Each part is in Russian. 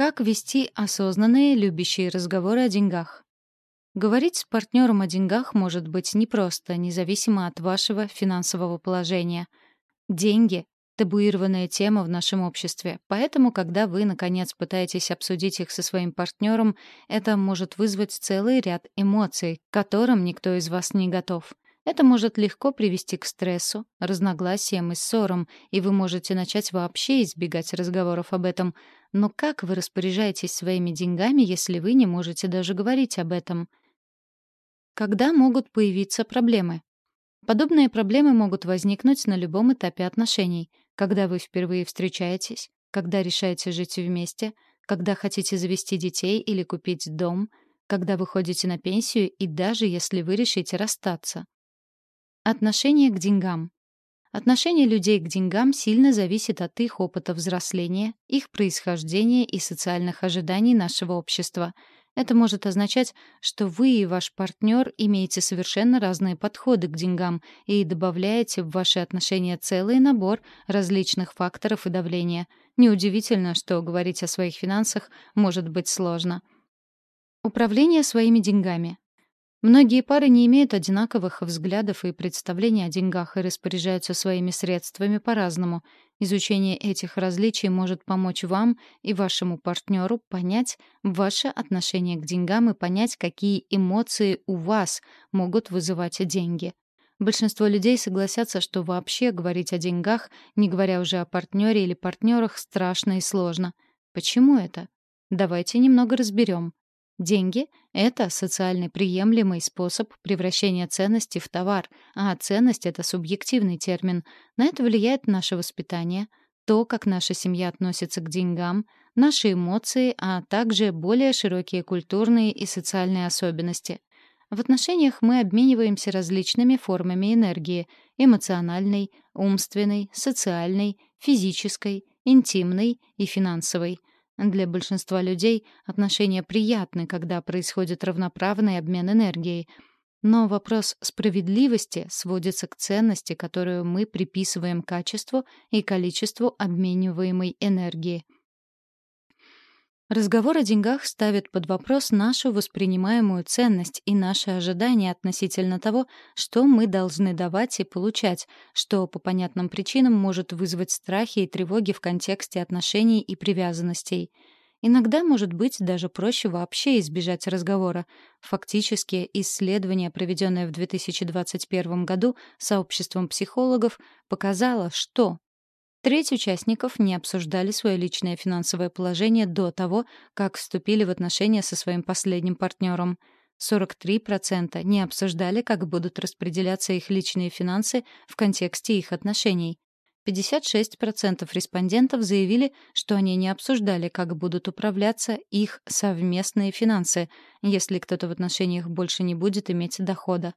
Как вести осознанные, любящие разговоры о деньгах? Говорить с партнером о деньгах может быть непросто, независимо от вашего финансового положения. Деньги — табуированная тема в нашем обществе, поэтому, когда вы, наконец, пытаетесь обсудить их со своим партнером, это может вызвать целый ряд эмоций, к которым никто из вас не готов. Это может легко привести к стрессу, разногласиям и ссорам, и вы можете начать вообще избегать разговоров об этом. Но как вы распоряжаетесь своими деньгами, если вы не можете даже говорить об этом? Когда могут появиться проблемы? Подобные проблемы могут возникнуть на любом этапе отношений. Когда вы впервые встречаетесь, когда решаете жить вместе, когда хотите завести детей или купить дом, когда вы ходите на пенсию и даже если вы решите расстаться. Отношение к деньгам. Отношение людей к деньгам сильно зависит от их опыта взросления, их происхождения и социальных ожиданий нашего общества — это может означать, что вы и ваш партнер имеете совершенно разные подходы к деньгам и добавляете в ваши отношения целый набор различных факторов и давления. Неудивительно, что говорить о своих финансах может быть сложно. Управление своими деньгами. Многие пары не имеют одинаковых взглядов и представлений о деньгах и распоряжаются своими средствами по-разному. Изучение этих различий может помочь вам и вашему партнеру понять ваше отношение к деньгам и понять, какие эмоции у вас могут вызывать деньги. Большинство людей согласятся, что вообще говорить о деньгах, не говоря уже о партнере или партнерах, страшно и сложно. Почему это? Давайте немного разберем. Деньги — это социально приемлемый способ превращения ценности в товар, а ценность — это субъективный термин. На это влияет наше воспитание, то, как наша семья относится к деньгам, наши эмоции, а также более широкие культурные и социальные особенности. В отношениях мы обмениваемся различными формами энергии — эмоциональной, умственной, социальной, физической, интимной и финансовой — для большинства людей отношения приятны, когда происходит равноправный обмен энергией. Но вопрос справедливости сводится к ценности, которую мы приписываем качеству и количеству обмениваемой энергии — Разговор о деньгах ставит под вопрос нашу воспринимаемую ценность и наши ожидания относительно того, что мы должны давать и получать, что по понятным причинам может вызвать страхи и тревоги в контексте отношений и привязанностей. Иногда, может быть, даже проще вообще избежать разговора. Фактически, исследование, проведенное в 2021 году сообществом психологов, показало, что Треть участников не обсуждали свое личное финансовое положение до того, как вступили в отношения со своим последним партнером. 43% не обсуждали, как будут распределяться их личные финансы в контексте их отношений. 56% респондентов заявили, что они не обсуждали, как будут управляться их совместные финансы, если кто-то в отношениях больше не будет иметь дохода.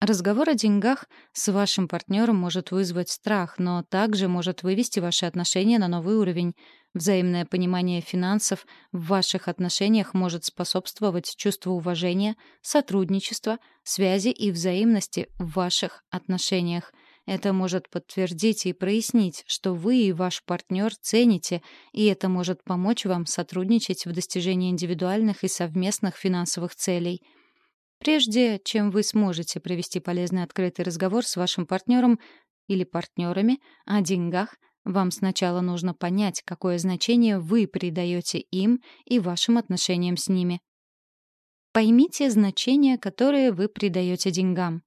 Разговор о деньгах с вашим партнером может вызвать страх, но также может вывести ваши отношения на новый уровень. Взаимное понимание финансов в ваших отношениях может способствовать чувству уважения, сотрудничества, связи и взаимности в ваших отношениях. Это может подтвердить и прояснить, что вы и ваш партнер цените, и это может помочь вам сотрудничать в достижении индивидуальных и совместных финансовых целей — Прежде чем вы сможете провести полезный открытый разговор с вашим партнером или партнерами о деньгах, вам сначала нужно понять, какое значение вы придаете им и вашим отношениям с ними. Поймите значение, которое вы придаете деньгам.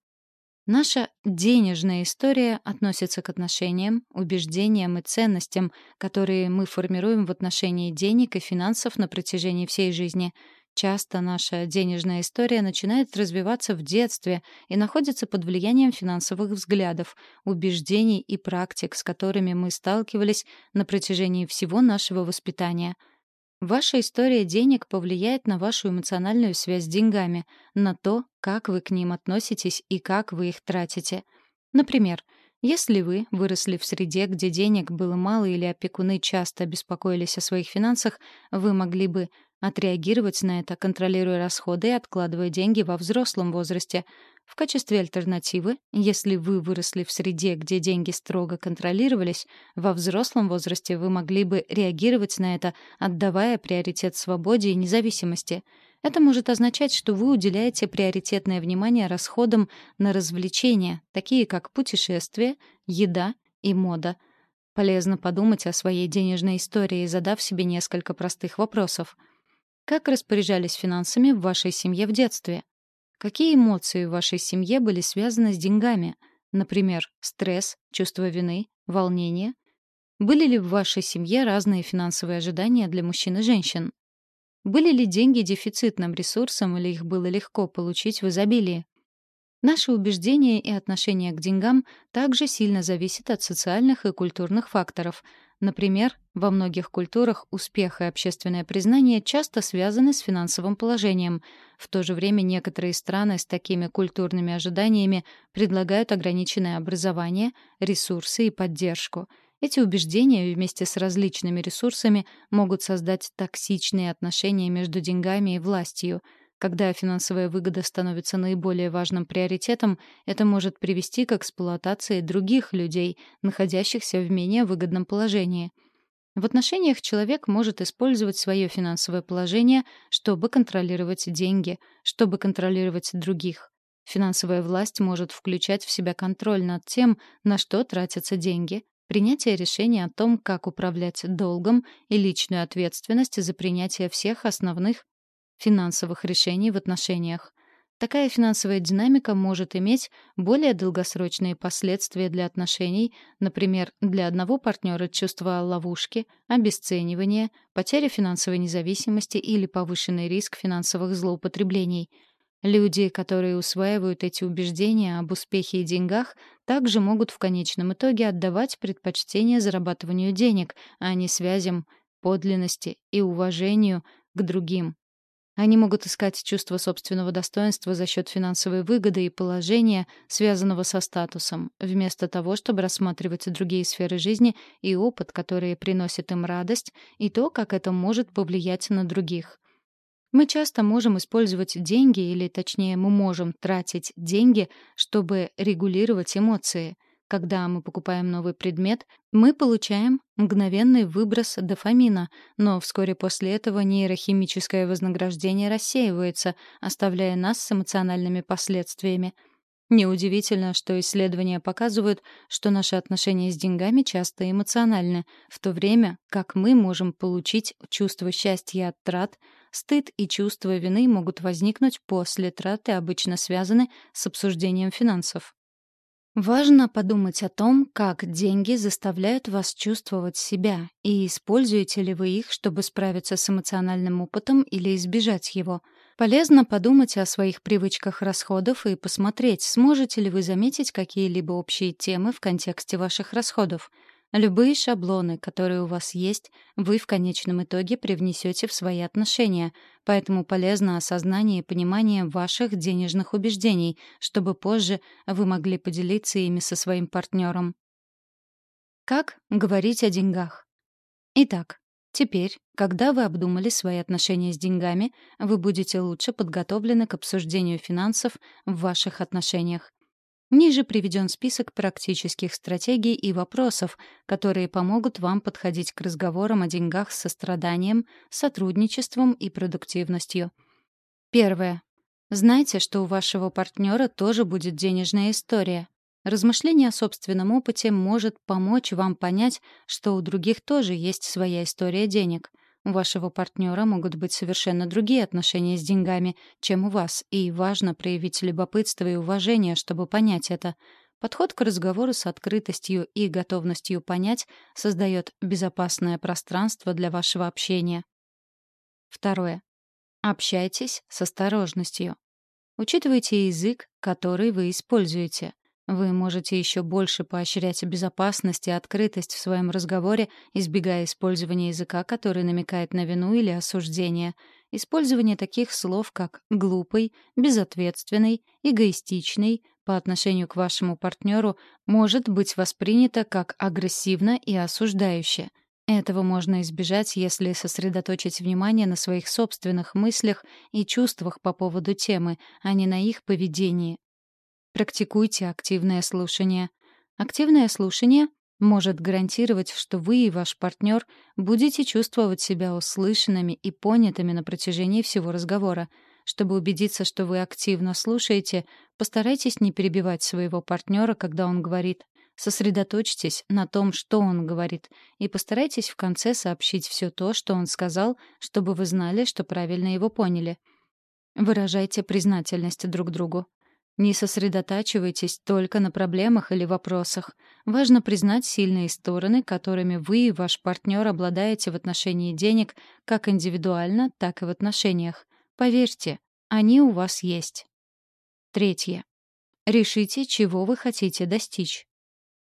Наша денежная история относится к отношениям, убеждениям и ценностям, которые мы формируем в отношении денег и финансов на протяжении всей жизни — Часто наша денежная история начинает развиваться в детстве и находится под влиянием финансовых взглядов, убеждений и практик, с которыми мы сталкивались на протяжении всего нашего воспитания. Ваша история денег повлияет на вашу эмоциональную связь с деньгами, на то, как вы к ним относитесь и как вы их тратите. Например, если вы выросли в среде, где денег было мало или опекуны часто беспокоились о своих финансах, вы могли бы отреагировать на это, контролируя расходы и откладывая деньги во взрослом возрасте. В качестве альтернативы, если вы выросли в среде, где деньги строго контролировались, во взрослом возрасте вы могли бы реагировать на это, отдавая приоритет свободе и независимости. Это может означать, что вы уделяете приоритетное внимание расходам на развлечения, такие как путешествия, еда и мода. Полезно подумать о своей денежной истории, задав себе несколько простых вопросов. Как распоряжались финансами в вашей семье в детстве? Какие эмоции в вашей семье были связаны с деньгами? Например, стресс, чувство вины, волнение? Были ли в вашей семье разные финансовые ожидания для мужчин и женщин? Были ли деньги дефицитным ресурсом или их было легко получить в изобилии? Наши убеждения и отношение к деньгам также сильно зависят от социальных и культурных факторов. Например, во многих культурах успех и общественное признание часто связаны с финансовым положением. В то же время некоторые страны с такими культурными ожиданиями предлагают ограниченное образование, ресурсы и поддержку. Эти убеждения вместе с различными ресурсами могут создать токсичные отношения между деньгами и властью — когда финансовая выгода становится наиболее важным приоритетом, это может привести к эксплуатации других людей, находящихся в менее выгодном положении. В отношениях человек может использовать свое финансовое положение, чтобы контролировать деньги, чтобы контролировать других. Финансовая власть может включать в себя контроль над тем, на что тратятся деньги, принятие решения о том, как управлять долгом и личную ответственность за принятие всех основных финансовых решений в отношениях. Такая финансовая динамика может иметь более долгосрочные последствия для отношений, например, для одного партнера чувство ловушки, обесценивания, потеря финансовой независимости или повышенный риск финансовых злоупотреблений. Люди, которые усваивают эти убеждения об успехе и деньгах, также могут в конечном итоге отдавать предпочтение зарабатыванию денег, а не связям, подлинности и уважению к другим. Они могут искать чувство собственного достоинства за счет финансовой выгоды и положения, связанного со статусом, вместо того, чтобы рассматривать другие сферы жизни и опыт, которые приносят им радость, и то, как это может повлиять на других. Мы часто можем использовать деньги, или точнее мы можем тратить деньги, чтобы регулировать эмоции — когда мы покупаем новый предмет, мы получаем мгновенный выброс дофамина, но вскоре после этого нейрохимическое вознаграждение рассеивается, оставляя нас с эмоциональными последствиями. Неудивительно, что исследования показывают, что наши отношения с деньгами часто эмоциональны, в то время как мы можем получить чувство счастья от трат, стыд и чувство вины могут возникнуть после траты, обычно связаны с обсуждением финансов. Важно подумать о том, как деньги заставляют вас чувствовать себя, и используете ли вы их, чтобы справиться с эмоциональным опытом или избежать его. Полезно подумать о своих привычках расходов и посмотреть, сможете ли вы заметить какие-либо общие темы в контексте ваших расходов — Любые шаблоны, которые у вас есть, вы в конечном итоге привнесете в свои отношения, поэтому полезно осознание и понимание ваших денежных убеждений, чтобы позже вы могли поделиться ими со своим партнером. Как говорить о деньгах? Итак, теперь, когда вы обдумали свои отношения с деньгами, вы будете лучше подготовлены к обсуждению финансов в ваших отношениях. Ниже приведен список практических стратегий и вопросов, которые помогут вам подходить к разговорам о деньгах с состраданием, сотрудничеством и продуктивностью. Первое. Знайте, что у вашего партнера тоже будет денежная история. Размышление о собственном опыте может помочь вам понять, что у других тоже есть своя история денег — вашего партнера могут быть совершенно другие отношения с деньгами, чем у вас, и важно проявить любопытство и уважение, чтобы понять это. Подход к разговору с открытостью и готовностью понять создает безопасное пространство для вашего общения. Второе. Общайтесь с осторожностью. Учитывайте язык, который вы используете. Вы можете еще больше поощрять безопасность и открытость в своем разговоре, избегая использования языка, который намекает на вину или осуждение. Использование таких слов, как «глупый», «безответственный», «эгоистичный» по отношению к вашему партнеру может быть воспринято как агрессивно и осуждающе. Этого можно избежать, если сосредоточить внимание на своих собственных мыслях и чувствах по поводу темы, а не на их поведении. Практикуйте активное слушание. Активное слушание может гарантировать, что вы и ваш партнер будете чувствовать себя услышанными и понятыми на протяжении всего разговора. Чтобы убедиться, что вы активно слушаете, постарайтесь не перебивать своего партнера, когда он говорит. Сосредоточьтесь на том, что он говорит, и постарайтесь в конце сообщить все то, что он сказал, чтобы вы знали, что правильно его поняли. Выражайте признательность друг другу. Не сосредотачивайтесь только на проблемах или вопросах. Важно признать сильные стороны, которыми вы и ваш партнер обладаете в отношении денег как индивидуально, так и в отношениях. Поверьте, они у вас есть. Третье. Решите, чего вы хотите достичь.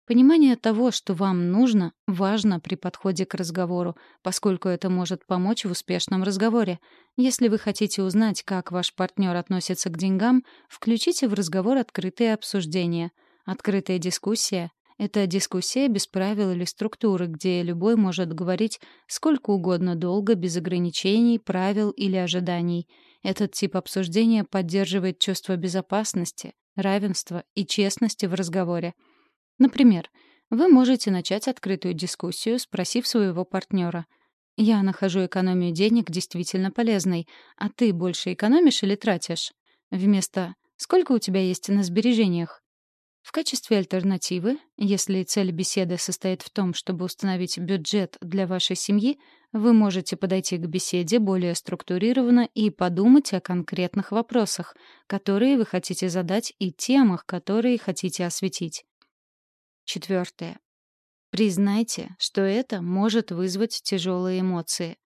Понимание того, что вам нужно, важно при подходе к разговору, поскольку это может помочь в успешном разговоре. Если вы хотите узнать, как ваш партнер относится к деньгам, включите в разговор открытые обсуждения. Открытая дискуссия — это дискуссия без правил или структуры, где любой может говорить сколько угодно долго, без ограничений, правил или ожиданий. Этот тип обсуждения поддерживает чувство безопасности, равенства и честности в разговоре. Например, вы можете начать открытую дискуссию, спросив своего партнера. «Я нахожу экономию денег действительно полезной, а ты больше экономишь или тратишь?» Вместо «Сколько у тебя есть на сбережениях?» В качестве альтернативы, если цель беседы состоит в том, чтобы установить бюджет для вашей семьи, вы можете подойти к беседе более структурированно и подумать о конкретных вопросах, которые вы хотите задать и темах, которые хотите осветить. Четвертое. Признайте, что это может вызвать тяжелые эмоции.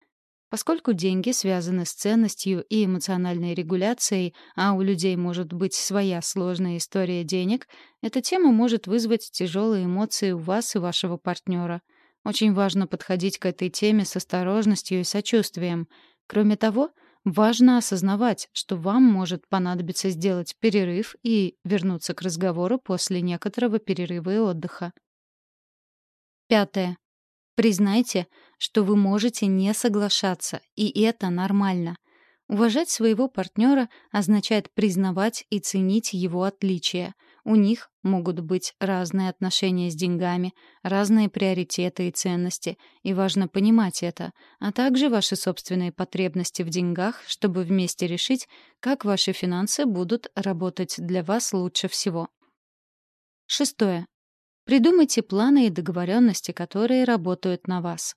Поскольку деньги связаны с ценностью и эмоциональной регуляцией, а у людей может быть своя сложная история денег, эта тема может вызвать тяжелые эмоции у вас и вашего партнера. Очень важно подходить к этой теме с осторожностью и сочувствием. Кроме того, Важно осознавать, что вам может понадобиться сделать перерыв и вернуться к разговору после некоторого перерыва и отдыха. Пятое. Признайте, что вы можете не соглашаться, и это нормально. Уважать своего партнера означает признавать и ценить его отличия — у них могут быть разные отношения с деньгами, разные приоритеты и ценности, и важно понимать это, а также ваши собственные потребности в деньгах, чтобы вместе решить, как ваши финансы будут работать для вас лучше всего. Шестое. Придумайте планы и договоренности, которые работают на вас.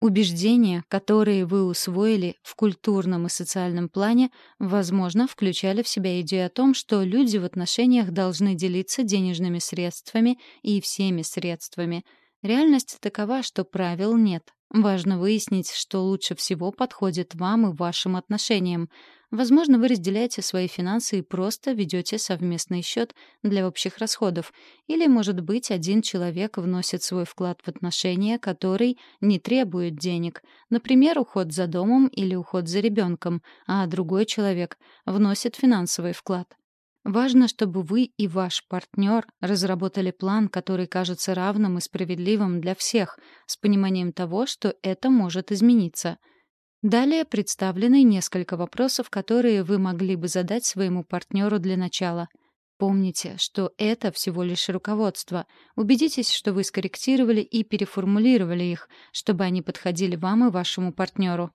Убеждения, которые вы усвоили в культурном и социальном плане, возможно, включали в себя идею о том, что люди в отношениях должны делиться денежными средствами и всеми средствами. Реальность такова, что правил нет. Важно выяснить, что лучше всего подходит вам и вашим отношениям. Возможно, вы разделяете свои финансы и просто ведете совместный счет для общих расходов. Или, может быть, один человек вносит свой вклад в отношения, который не требует денег. Например, уход за домом или уход за ребенком, а другой человек вносит финансовый вклад. Важно, чтобы вы и ваш партнер разработали план, который кажется равным и справедливым для всех, с пониманием того, что это может измениться — Далее представлены несколько вопросов, которые вы могли бы задать своему партнеру для начала. Помните, что это всего лишь руководство. Убедитесь, что вы скорректировали и переформулировали их, чтобы они подходили вам и вашему партнеру.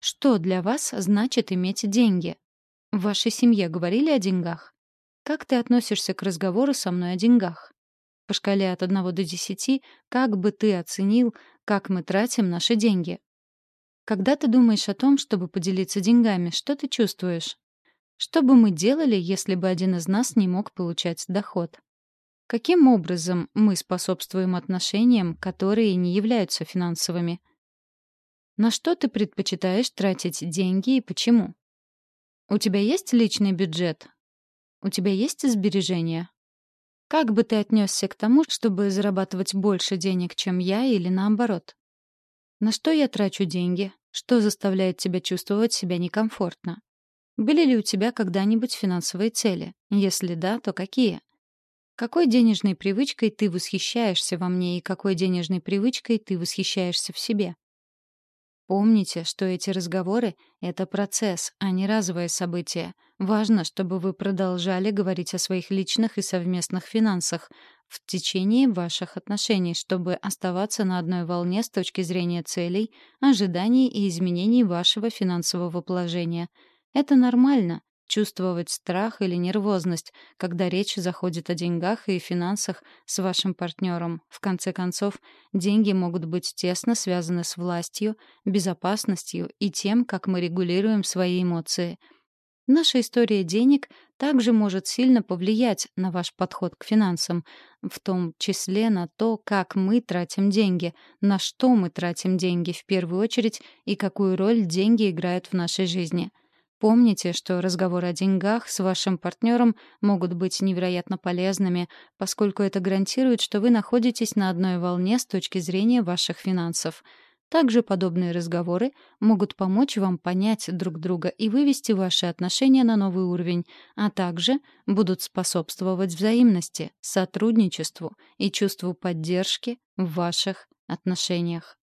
Что для вас значит иметь деньги? В вашей семье говорили о деньгах? Как ты относишься к разговору со мной о деньгах? По шкале от 1 до 10, как бы ты оценил, как мы тратим наши деньги? Когда ты думаешь о том, чтобы поделиться деньгами, что ты чувствуешь? Что бы мы делали, если бы один из нас не мог получать доход? Каким образом мы способствуем отношениям, которые не являются финансовыми? На что ты предпочитаешь тратить деньги и почему? У тебя есть личный бюджет? У тебя есть сбережения? Как бы ты отнесся к тому, чтобы зарабатывать больше денег, чем я, или наоборот? На что я трачу деньги? Что заставляет тебя чувствовать себя некомфортно? Были ли у тебя когда-нибудь финансовые цели? Если да, то какие? Какой денежной привычкой ты восхищаешься во мне и какой денежной привычкой ты восхищаешься в себе? Помните, что эти разговоры — это процесс, а не разовое событие. Важно, чтобы вы продолжали говорить о своих личных и совместных финансах в течение ваших отношений, чтобы оставаться на одной волне с точки зрения целей, ожиданий и изменений вашего финансового положения. Это нормально, чувствовать страх или нервозность, когда речь заходит о деньгах и финансах с вашим партнером. В конце концов, деньги могут быть тесно связаны с властью, безопасностью и тем, как мы регулируем свои эмоции. Наша история денег также может сильно повлиять на ваш подход к финансам, в том числе на то, как мы тратим деньги, на что мы тратим деньги в первую очередь и какую роль деньги играют в нашей жизни — Помните, что разговоры о деньгах с вашим партнером могут быть невероятно полезными, поскольку это гарантирует, что вы находитесь на одной волне с точки зрения ваших финансов. Также подобные разговоры могут помочь вам понять друг друга и вывести ваши отношения на новый уровень, а также будут способствовать взаимности, сотрудничеству и чувству поддержки в ваших отношениях.